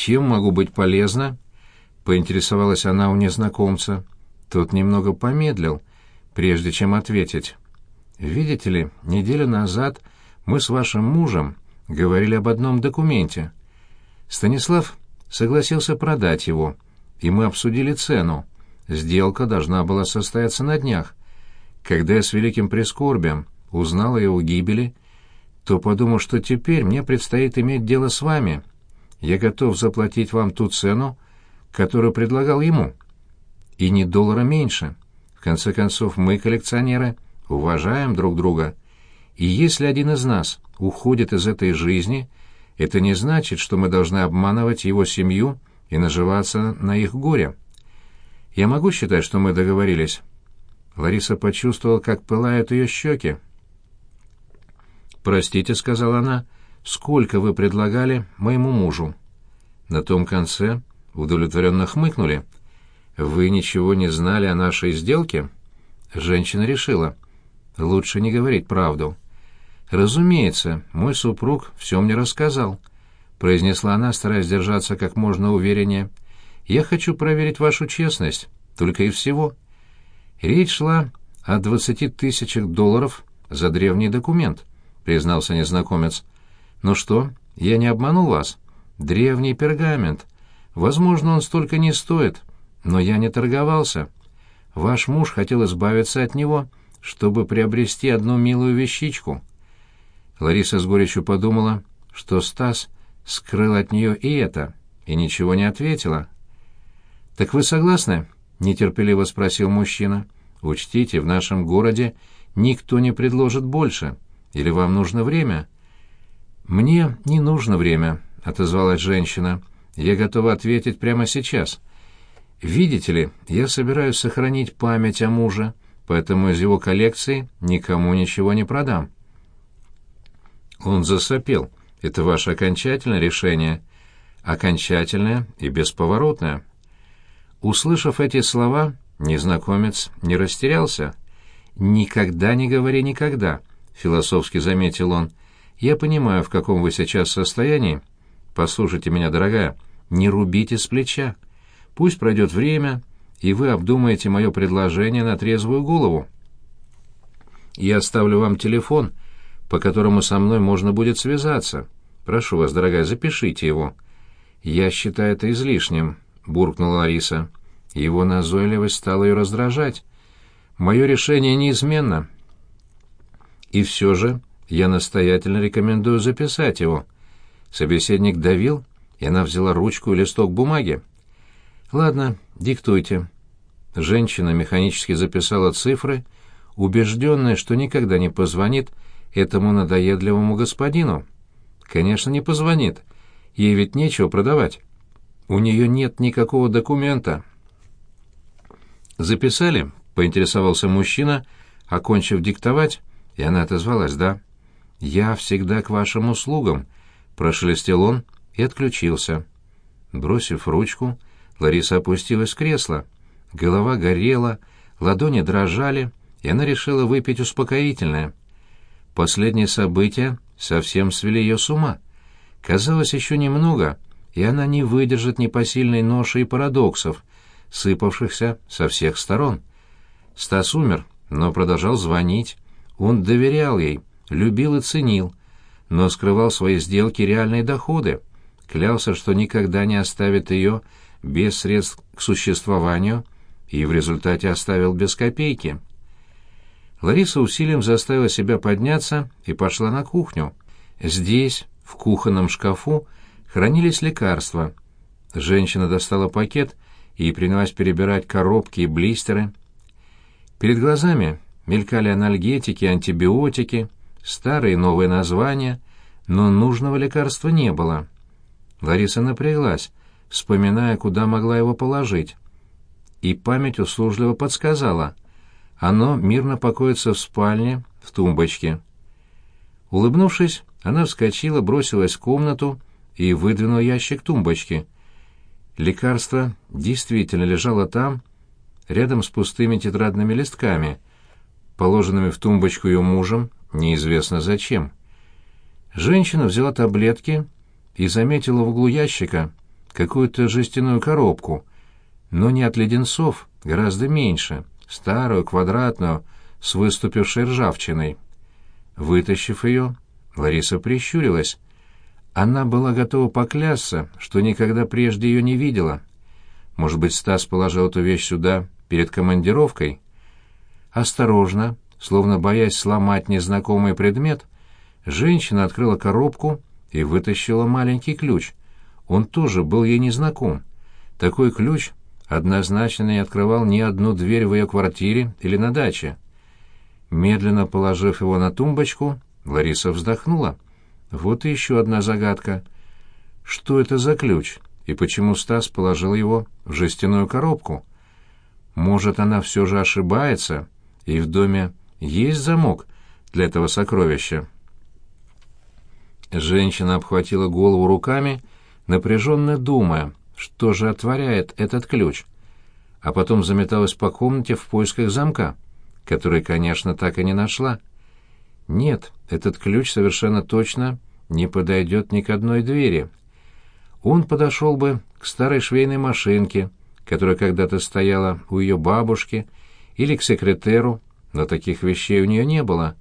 «Чем могу быть полезна?» — поинтересовалась она у незнакомца. Тот немного помедлил, прежде чем ответить. «Видите ли, неделю назад мы с вашим мужем говорили об одном документе. Станислав согласился продать его, и мы обсудили цену. Сделка должна была состояться на днях. Когда я с великим прискорбием узнал о его гибели, то подумал, что теперь мне предстоит иметь дело с вами. Я готов заплатить вам ту цену, которую предлагал ему. И ни доллара меньше. В конце концов, мы, коллекционеры, уважаем друг друга. И если один из нас уходит из этой жизни, это не значит, что мы должны обманывать его семью и наживаться на их горе. Я могу считать, что мы договорились?» Лариса почувствовала, как пылают ее щеки. «Простите», — сказала она, — «сколько вы предлагали моему мужу?» На том конце удовлетворенно хмыкнули. «Вы ничего не знали о нашей сделке?» Женщина решила. «Лучше не говорить правду». «Разумеется, мой супруг все мне рассказал», — произнесла она, стараясь держаться как можно увереннее. «Я хочу проверить вашу честность, только и всего». Речь шла о двадцати тысячах долларов за древний документ. — признался незнакомец. «Ну что, я не обманул вас? Древний пергамент. Возможно, он столько не стоит, но я не торговался. Ваш муж хотел избавиться от него, чтобы приобрести одну милую вещичку». Лариса с горечью подумала, что Стас скрыл от нее и это, и ничего не ответила. «Так вы согласны?» — нетерпеливо спросил мужчина. «Учтите, в нашем городе никто не предложит больше». Или вам нужно время?» «Мне не нужно время», — отозвалась женщина. «Я готова ответить прямо сейчас. Видите ли, я собираюсь сохранить память о муже, поэтому из его коллекции никому ничего не продам». Он засопел. «Это ваше окончательное решение?» «Окончательное и бесповоротное». Услышав эти слова, незнакомец не растерялся. «Никогда не говори никогда», философски заметил он. Я понимаю, в каком вы сейчас состоянии. Послушайте меня, дорогая, не рубите с плеча. Пусть пройдет время, и вы обдумаете мое предложение на трезвую голову. Я оставлю вам телефон, по которому со мной можно будет связаться. Прошу вас, дорогая, запишите его. Я считаю это излишним, буркнула Лариса. Его назойливость стала ее раздражать. Мое решение неизменно. И все же я настоятельно рекомендую записать его. Собеседник давил, и она взяла ручку и листок бумаги. «Ладно, диктуйте». Женщина механически записала цифры, убежденная, что никогда не позвонит этому надоедливому господину. Конечно, не позвонит. Ей ведь нечего продавать. У нее нет никакого документа. «Записали?» — поинтересовался мужчина, окончив диктовать, и она отозвалась «да». «Я всегда к вашим услугам», — прошелестел он и отключился. Бросив ручку, Лариса опустилась в кресло. Голова горела, ладони дрожали, и она решила выпить успокоительное. Последние события совсем свели ее с ума. Казалось, еще немного, и она не выдержит непосильной ноши и парадоксов, сыпавшихся со всех сторон. Стас умер, но продолжал звонить, он доверял ей, любил и ценил, но скрывал свои сделки реальные доходы, клялся, что никогда не оставит ее без средств к существованию, и в результате оставил без копейки. Лариса усилием заставила себя подняться и пошла на кухню. Здесь, в кухонном шкафу, хранились лекарства. Женщина достала пакет и принялась перебирать коробки и блистеры. Перед глазами Мелькали анальгетики, антибиотики, старые и новые названия, но нужного лекарства не было. Лариса напряглась, вспоминая, куда могла его положить. И память услужливо подсказала. Оно мирно покоится в спальне, в тумбочке. Улыбнувшись, она вскочила, бросилась в комнату и выдвинула ящик тумбочки. Лекарство действительно лежало там, рядом с пустыми тетрадными листками — положенными в тумбочку ее мужем, неизвестно зачем. Женщина взяла таблетки и заметила в углу ящика какую-то жестяную коробку, но не от леденцов, гораздо меньше, старую, квадратную, с выступившей ржавчиной. Вытащив ее, Лариса прищурилась. Она была готова поклясться, что никогда прежде ее не видела. Может быть, Стас положил эту вещь сюда перед командировкой? Осторожно, словно боясь сломать незнакомый предмет, женщина открыла коробку и вытащила маленький ключ. Он тоже был ей незнаком. Такой ключ однозначно не открывал ни одну дверь в ее квартире или на даче. Медленно положив его на тумбочку, Лариса вздохнула. Вот и еще одна загадка. Что это за ключ, и почему Стас положил его в жестяную коробку? Может, она все же ошибается, и в доме есть замок для этого сокровища? Женщина обхватила голову руками, напряженно думая, что же отворяет этот ключ, а потом заметалась по комнате в поисках замка, который, конечно, так и не нашла. Нет, этот ключ совершенно точно не подойдет ни к одной двери. Он подошел бы к старой швейной машинке, которая когда-то стояла у ее бабушки, или к секретеру, но таких вещей у нее не было.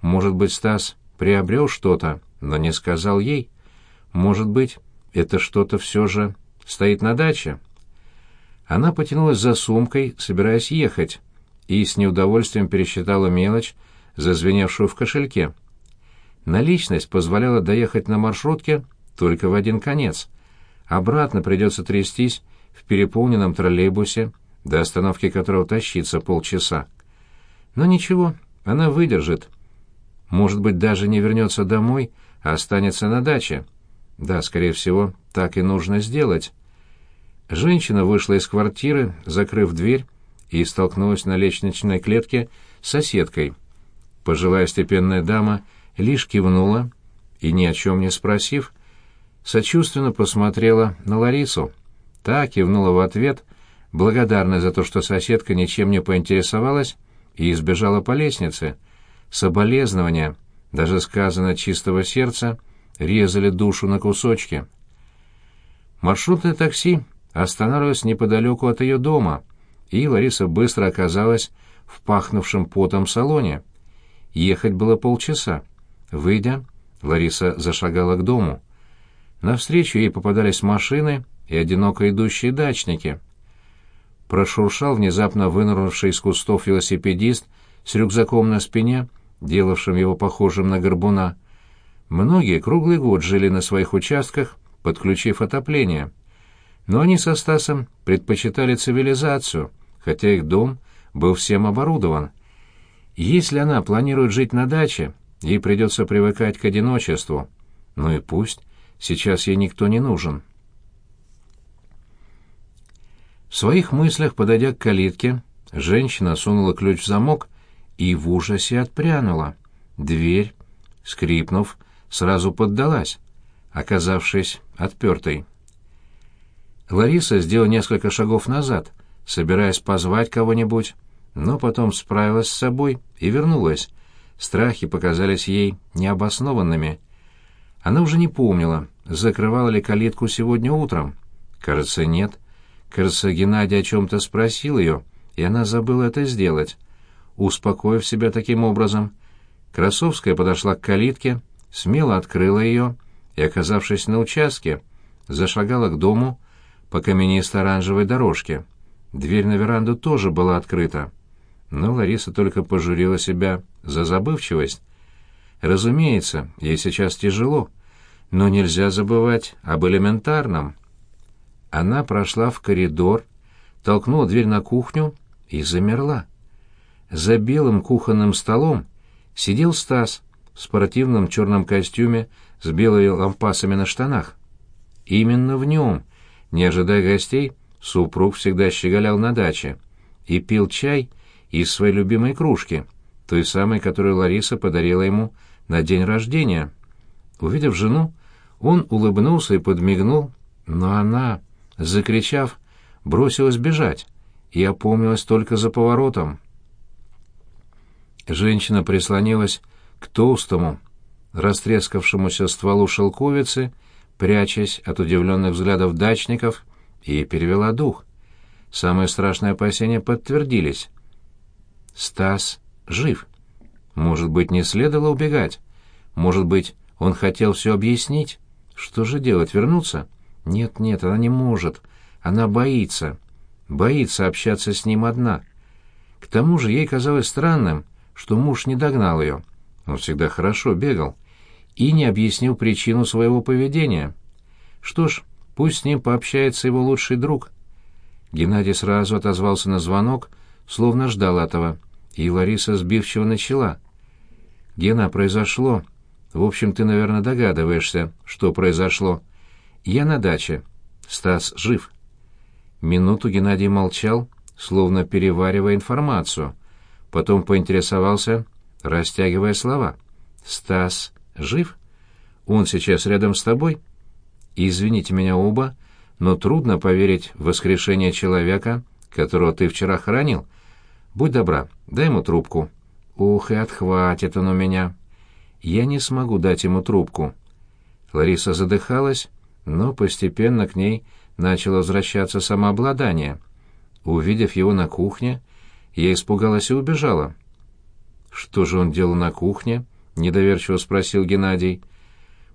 Может быть, Стас приобрел что-то, но не сказал ей. Может быть, это что-то все же стоит на даче. Она потянулась за сумкой, собираясь ехать, и с неудовольствием пересчитала мелочь, зазвеневшую в кошельке. Наличность позволяла доехать на маршрутке только в один конец. Обратно придется трястись в переполненном троллейбусе, до остановки которого тащится полчаса. Но ничего, она выдержит. Может быть, даже не вернется домой, а останется на даче. Да, скорее всего, так и нужно сделать. Женщина вышла из квартиры, закрыв дверь, и столкнулась на лестничной клетке с соседкой — Пожилая степенная дама лишь кивнула и, ни о чем не спросив, сочувственно посмотрела на Ларису. Та кивнула в ответ, благодарная за то, что соседка ничем не поинтересовалась, и избежала по лестнице. Соболезнования, даже сказано чистого сердца, резали душу на кусочки. Маршрутное такси останавливалось неподалеку от ее дома, и Лариса быстро оказалась в пахнувшем потом салоне. Ехать было полчаса. Выйдя, Лариса зашагала к дому. Навстречу ей попадались машины и одиноко идущие дачники. Прошуршал внезапно вынырнувший из кустов велосипедист с рюкзаком на спине, делавшим его похожим на горбуна. Многие круглый год жили на своих участках, подключив отопление. Но они со Стасом предпочитали цивилизацию, хотя их дом был всем оборудован. Если она планирует жить на даче, ей придется привыкать к одиночеству. Ну и пусть, сейчас ей никто не нужен. В своих мыслях, подойдя к калитке, женщина сунула ключ в замок и в ужасе отпрянула. Дверь, скрипнув, сразу поддалась, оказавшись отпертой. Лариса сделала несколько шагов назад, собираясь позвать кого-нибудь, но потом справилась с собой и вернулась. Страхи показались ей необоснованными. Она уже не помнила, закрывала ли калитку сегодня утром. Кажется, нет. Кажется, Геннадий о чем-то спросил ее, и она забыла это сделать. Успокоив себя таким образом, Красовская подошла к калитке, смело открыла ее и, оказавшись на участке, зашагала к дому по каменисто-оранжевой дорожке. Дверь на веранду тоже была открыта но Лариса только пожурила себя за забывчивость. Разумеется, ей сейчас тяжело, но нельзя забывать об элементарном. Она прошла в коридор, толкнула дверь на кухню и замерла. За белым кухонным столом сидел Стас в спортивном черном костюме с белыми лампасами на штанах. Именно в нем, не ожидая гостей, супруг всегда щеголял на даче и пил чай из своей любимой кружки, той самой, которую Лариса подарила ему на день рождения. Увидев жену, он улыбнулся и подмигнул, но она, закричав, бросилась бежать и опомнилась только за поворотом. Женщина прислонилась к толстому, растрескавшемуся стволу шелковицы, прячась от удивленных взглядов дачников, и перевела дух. Самые страшные опасения подтвердились. Стас жив. Может быть, не следовало убегать? Может быть, он хотел все объяснить? Что же делать, вернуться? Нет, нет, она не может. Она боится. Боится общаться с ним одна. К тому же ей казалось странным, что муж не догнал ее. Он всегда хорошо бегал. И не объяснил причину своего поведения. Что ж, пусть с ним пообщается его лучший друг. Геннадий сразу отозвался на звонок, словно ждал этого, и Лариса сбивчиво начала. «Гена, произошло. В общем, ты, наверное, догадываешься, что произошло. Я на даче. Стас жив». Минуту Геннадий молчал, словно переваривая информацию. Потом поинтересовался, растягивая слова. «Стас жив? Он сейчас рядом с тобой?» «Извините меня оба, но трудно поверить в воскрешение человека, которого ты вчера хранил. Будь добра, дай ему трубку». «Ух, и отхватит он у меня!» «Я не смогу дать ему трубку». Лариса задыхалась, но постепенно к ней начало возвращаться самообладание. Увидев его на кухне, я испугалась и убежала. «Что же он делал на кухне?» — недоверчиво спросил Геннадий.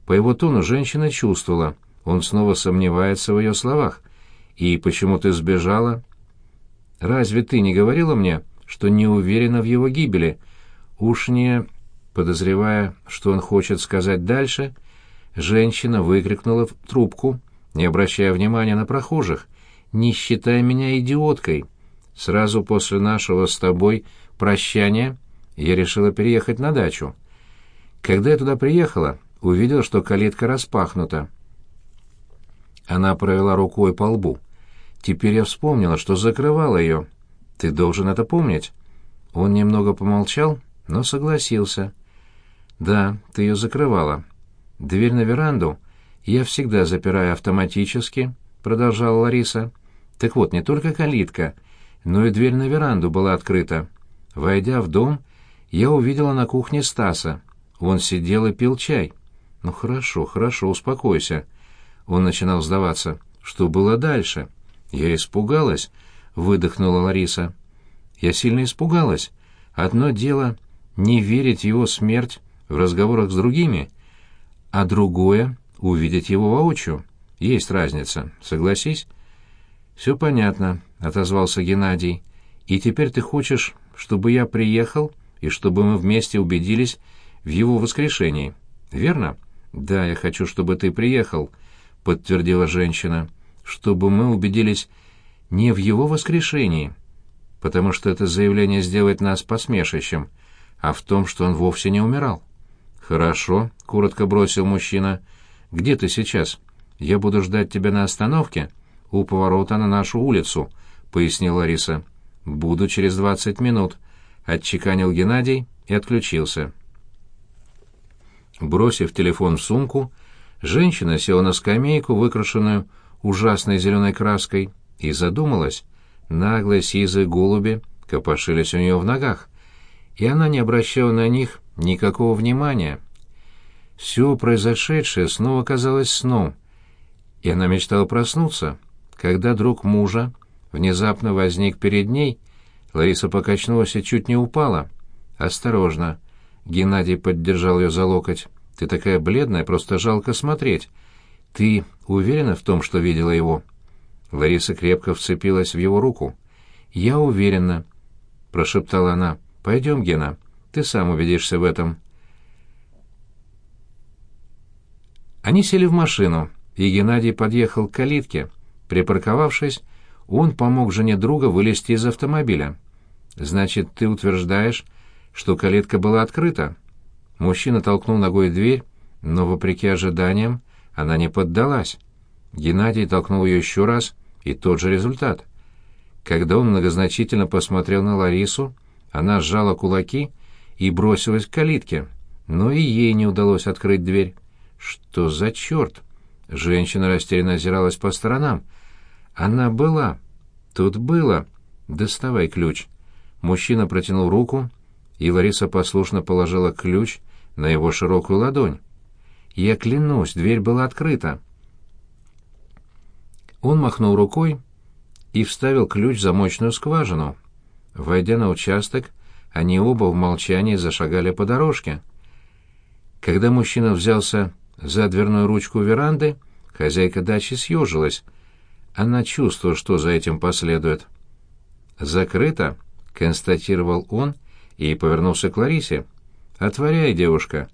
По его тону женщина чувствовала, он снова сомневается в ее словах. «И почему ты сбежала?» «Разве ты не говорила мне, что не уверена в его гибели?» «Уж не...» Подозревая, что он хочет сказать дальше, женщина выкрикнула в трубку — не обращая внимания на прохожих. «Не считай меня идиоткой. Сразу после нашего с тобой прощания я решила переехать на дачу. Когда я туда приехала, увидела, что калитка распахнута. Она провела рукой по лбу. Теперь я вспомнила, что закрывала ее. Ты должен это помнить. Он немного помолчал, но согласился. Да, ты ее закрывала. Дверь на веранду «Я всегда запираю автоматически», — продолжала Лариса. «Так вот, не только калитка, но и дверь на веранду была открыта. Войдя в дом, я увидела на кухне Стаса. Он сидел и пил чай. Ну хорошо, хорошо, успокойся». Он начинал сдаваться. «Что было дальше?» «Я испугалась», — выдохнула Лариса. «Я сильно испугалась. Одно дело — не верить его смерть в разговорах с другими, а другое увидеть его воочию. Есть разница, согласись?» «Все понятно», — отозвался Геннадий. «И теперь ты хочешь, чтобы я приехал и чтобы мы вместе убедились в его воскрешении, верно?» «Да, я хочу, чтобы ты приехал», — подтвердила женщина. «Чтобы мы убедились не в его воскрешении, потому что это заявление сделает нас посмешищем, а в том, что он вовсе не умирал». «Хорошо», — коротко бросил мужчина, — «Где ты сейчас?» «Я буду ждать тебя на остановке у поворота на нашу улицу», — пояснила Лариса. «Буду через двадцать минут», — отчеканил Геннадий и отключился. Бросив телефон в сумку, женщина села на скамейку, выкрашенную ужасной зеленой краской, и задумалась. Наглые сизые голуби копошились у нее в ногах, и она не обращала на них никакого внимания. Все произошедшее снова казалось сном, и она мечтала проснуться. Когда друг мужа внезапно возник перед ней, Лариса покачнулась и чуть не упала. «Осторожно!» — Геннадий поддержал ее за локоть. «Ты такая бледная, просто жалко смотреть. Ты уверена в том, что видела его?» Лариса крепко вцепилась в его руку. «Я уверена», — прошептала она. «Пойдем, Гена, ты сам убедишься в этом». Они сели в машину, и Геннадий подъехал к калитке. Припарковавшись, он помог жене друга вылезти из автомобиля. «Значит, ты утверждаешь, что калитка была открыта?» Мужчина толкнул ногой дверь, но, вопреки ожиданиям, она не поддалась. Геннадий толкнул ее еще раз, и тот же результат. Когда он многозначительно посмотрел на Ларису, она сжала кулаки и бросилась к калитке, но и ей не удалось открыть дверь. Что за черт? Женщина растерянно озиралась по сторонам. Она была. Тут было. Доставай ключ. Мужчина протянул руку, и Лариса послушно положила ключ на его широкую ладонь. Я клянусь, дверь была открыта. Он махнул рукой и вставил ключ в замочную скважину. Войдя на участок, они оба в молчании зашагали по дорожке. Когда мужчина взялся за дверную ручку веранды, хозяйка дачи съежилась. Она чувствовала, что за этим последует. «Закрыто», — констатировал он и повернулся к Ларисе. «Отворяй, девушка».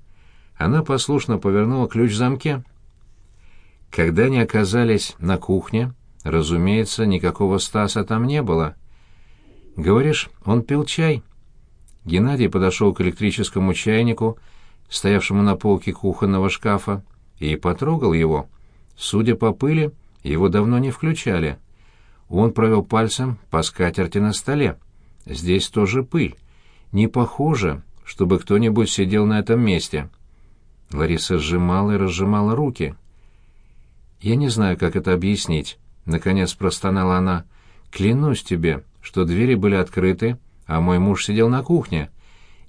Она послушно повернула ключ в замке. Когда они оказались на кухне, разумеется, никакого Стаса там не было. «Говоришь, он пил чай?» Геннадий подошел к электрическому чайнику, стоявшему на полке кухонного шкафа, и потрогал его. Судя по пыли, его давно не включали. Он провел пальцем по скатерти на столе. Здесь тоже пыль. Не похоже, чтобы кто-нибудь сидел на этом месте. Лариса сжимала и разжимала руки. «Я не знаю, как это объяснить», — наконец простонала она. «Клянусь тебе, что двери были открыты, а мой муж сидел на кухне.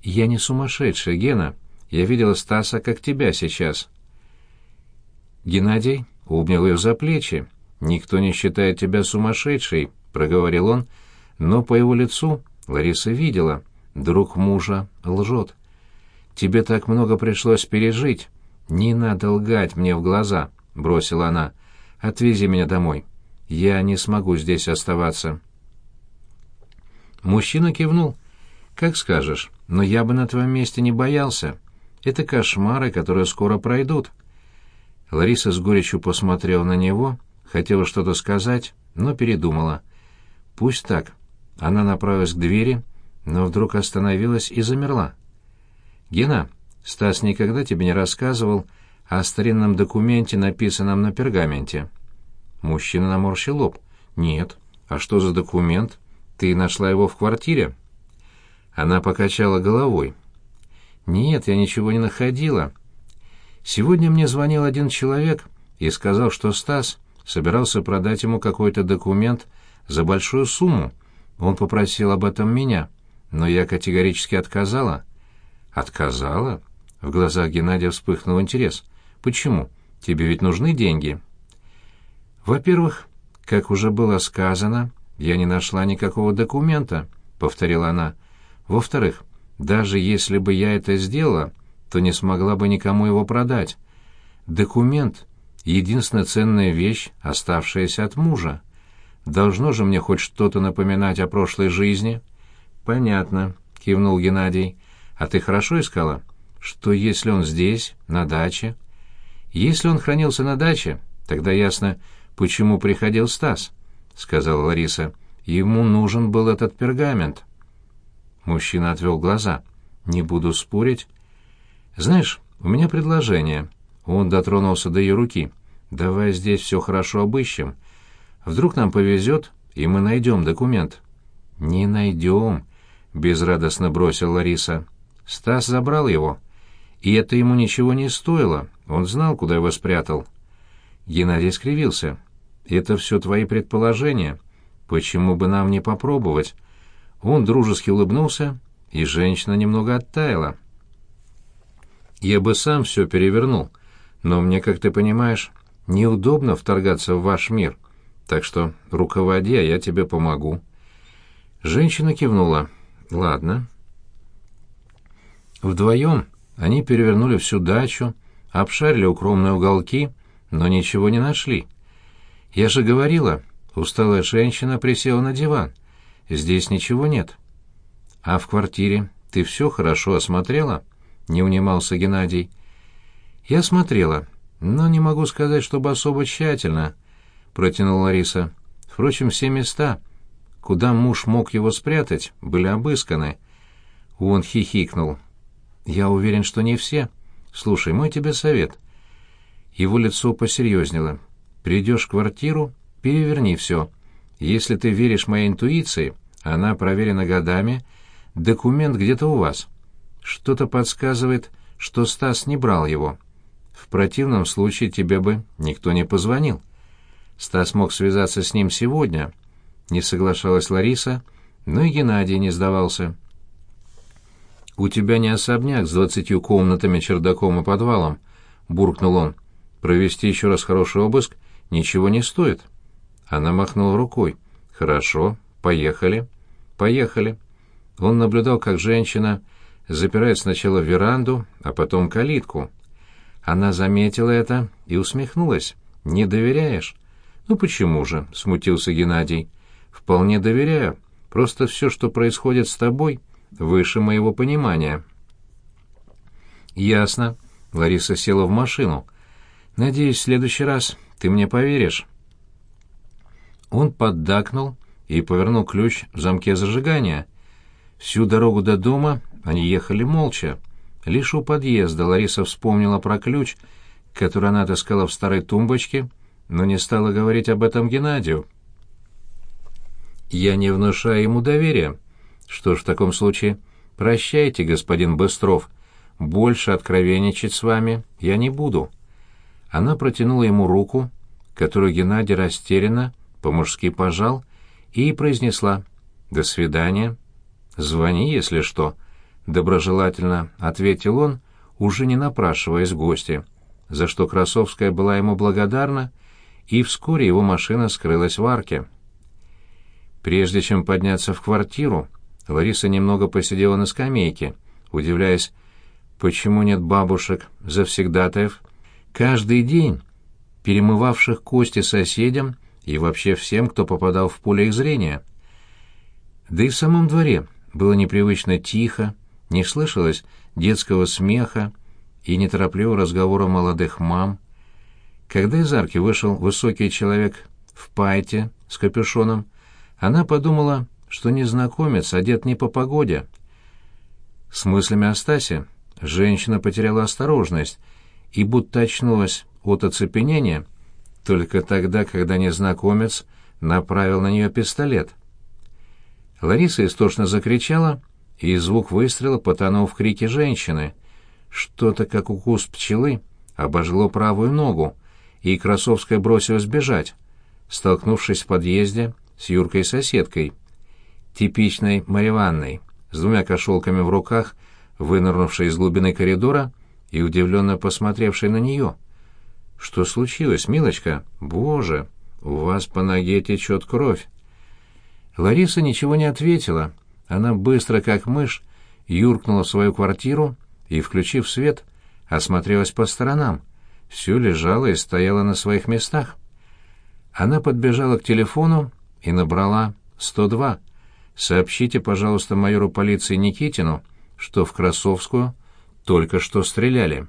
Я не сумасшедшая, Гена. Я видела Стаса, как тебя сейчас». Геннадий обнял ее за плечи. «Никто не считает тебя сумасшедшей», — проговорил он, но по его лицу Лариса видела. Друг мужа лжет. «Тебе так много пришлось пережить. Не надо лгать мне в глаза», — бросила она. «Отвези меня домой. Я не смогу здесь оставаться». Мужчина кивнул. «Как скажешь, но я бы на твоем месте не боялся. Это кошмары, которые скоро пройдут». Лариса с горечью посмотрела на него, хотела что-то сказать, но передумала. «Пусть так». Она направилась к двери, но вдруг остановилась и замерла. «Гена, Стас никогда тебе не рассказывал о старинном документе, написанном на пергаменте?» Мужчина наморщил лоб. «Нет. А что за документ? Ты нашла его в квартире?» Она покачала головой. «Нет, я ничего не находила. Сегодня мне звонил один человек и сказал, что Стас собирался продать ему какой-то документ за большую сумму. Он попросил об этом меня, но я категорически отказала». «Отказала?» В глазах Геннадия вспыхнул интерес. «Почему? Тебе ведь нужны деньги?» «Во-первых, как уже было сказано, я не нашла никакого документа», — повторила она. «Во-вторых, даже если бы я это сделала, то не смогла бы никому его продать. Документ — единственная ценная вещь, оставшаяся от мужа. Должно же мне хоть что-то напоминать о прошлой жизни?» «Понятно», — кивнул Геннадий. «А ты хорошо искала? Что если он здесь, на даче?» «Если он хранился на даче, тогда ясно, почему приходил Стас», — сказала Лариса. «Ему нужен был этот пергамент». Мужчина отвел глаза. «Не буду спорить». «Знаешь, у меня предложение». Он дотронулся до ее руки. «Давай здесь все хорошо обыщем. Вдруг нам повезет, и мы найдем документ». «Не найдем», — безрадостно бросила Лариса. «Стас забрал его. И это ему ничего не стоило. Он знал, куда его спрятал». Геннадий скривился. Это все твои предположения. Почему бы нам не попробовать? Он дружески улыбнулся, и женщина немного оттаяла. Я бы сам все перевернул, но мне, как ты понимаешь, неудобно вторгаться в ваш мир. Так что руководи, а я тебе помогу. Женщина кивнула. Ладно. Вдвоем они перевернули всю дачу, обшарили укромные уголки, но ничего не нашли. «Я же говорила...» Усталая женщина присела на диван. «Здесь ничего нет». «А в квартире ты все хорошо осмотрела?» — не унимался Геннадий. «Я смотрела, но не могу сказать, чтобы особо тщательно», — протянула Лариса. «Впрочем, все места, куда муж мог его спрятать, были обысканы». Он хихикнул. «Я уверен, что не все. Слушай, мой тебе совет». Его лицо посерьезнело. Придешь в квартиру, переверни все. Если ты веришь моей интуиции, она проверена годами, документ где-то у вас. Что-то подсказывает, что Стас не брал его. В противном случае тебе бы никто не позвонил. Стас мог связаться с ним сегодня. Не соглашалась Лариса, но и Геннадий не сдавался. «У тебя не особняк с двадцатью комнатами, чердаком и подвалом», — буркнул он. «Провести еще раз хороший обыск ничего не стоит. Она махнула рукой. «Хорошо, поехали». «Поехали». Он наблюдал, как женщина запирает сначала веранду, а потом калитку. Она заметила это и усмехнулась. «Не доверяешь?» «Ну почему же?» — смутился Геннадий. «Вполне доверяю. Просто все, что происходит с тобой, выше моего понимания». «Ясно». Лариса села в машину. «Надеюсь, в следующий раз ты мне поверишь». Он поддакнул и повернул ключ в замке зажигания. Всю дорогу до дома они ехали молча. Лишь у подъезда Лариса вспомнила про ключ, который она отыскала в старой тумбочке, но не стала говорить об этом Геннадию. «Я не внушаю ему доверия. Что ж, в таком случае, прощайте, господин Быстров. Больше откровенничать с вами я не буду». Она протянула ему руку, которую Геннадий растерянно, по-мужски пожал, и произнесла «До свидания». «Звони, если что», — доброжелательно ответил он, уже не напрашиваясь в гости, за что Красовская была ему благодарна, и вскоре его машина скрылась в арке. Прежде чем подняться в квартиру, Лариса немного посидела на скамейке, удивляясь, почему нет бабушек, завсегдатаев, каждый день перемывавших кости соседям и вообще всем, кто попадал в поле их зрения. Да и в самом дворе было непривычно тихо, не слышалось детского смеха и неторопливого разговора молодых мам. Когда из арки вышел высокий человек в пайте с капюшоном, она подумала, что незнакомец одет не по погоде. С мыслями о Стасе женщина потеряла осторожность и будто очнулась от оцепенения только тогда, когда незнакомец направил на нее пистолет. Лариса истошно закричала, и звук выстрела потонул в крике женщины. Что-то, как укус пчелы, обожгло правую ногу, и Красовская бросилась бежать, столкнувшись в подъезде с Юркой-соседкой, типичной Марья с двумя кошелками в руках, вынырнувшей из глубины коридора и удивленно посмотревшей на нее. «Что случилось, милочка? Боже, у вас по ноге течет кровь!» Лариса ничего не ответила. Она быстро, как мышь, юркнула в свою квартиру и, включив свет, осмотрелась по сторонам. Все лежало и стояло на своих местах. Она подбежала к телефону и набрала 102. «Сообщите, пожалуйста, майору полиции Никитину, что в Красовскую только что стреляли».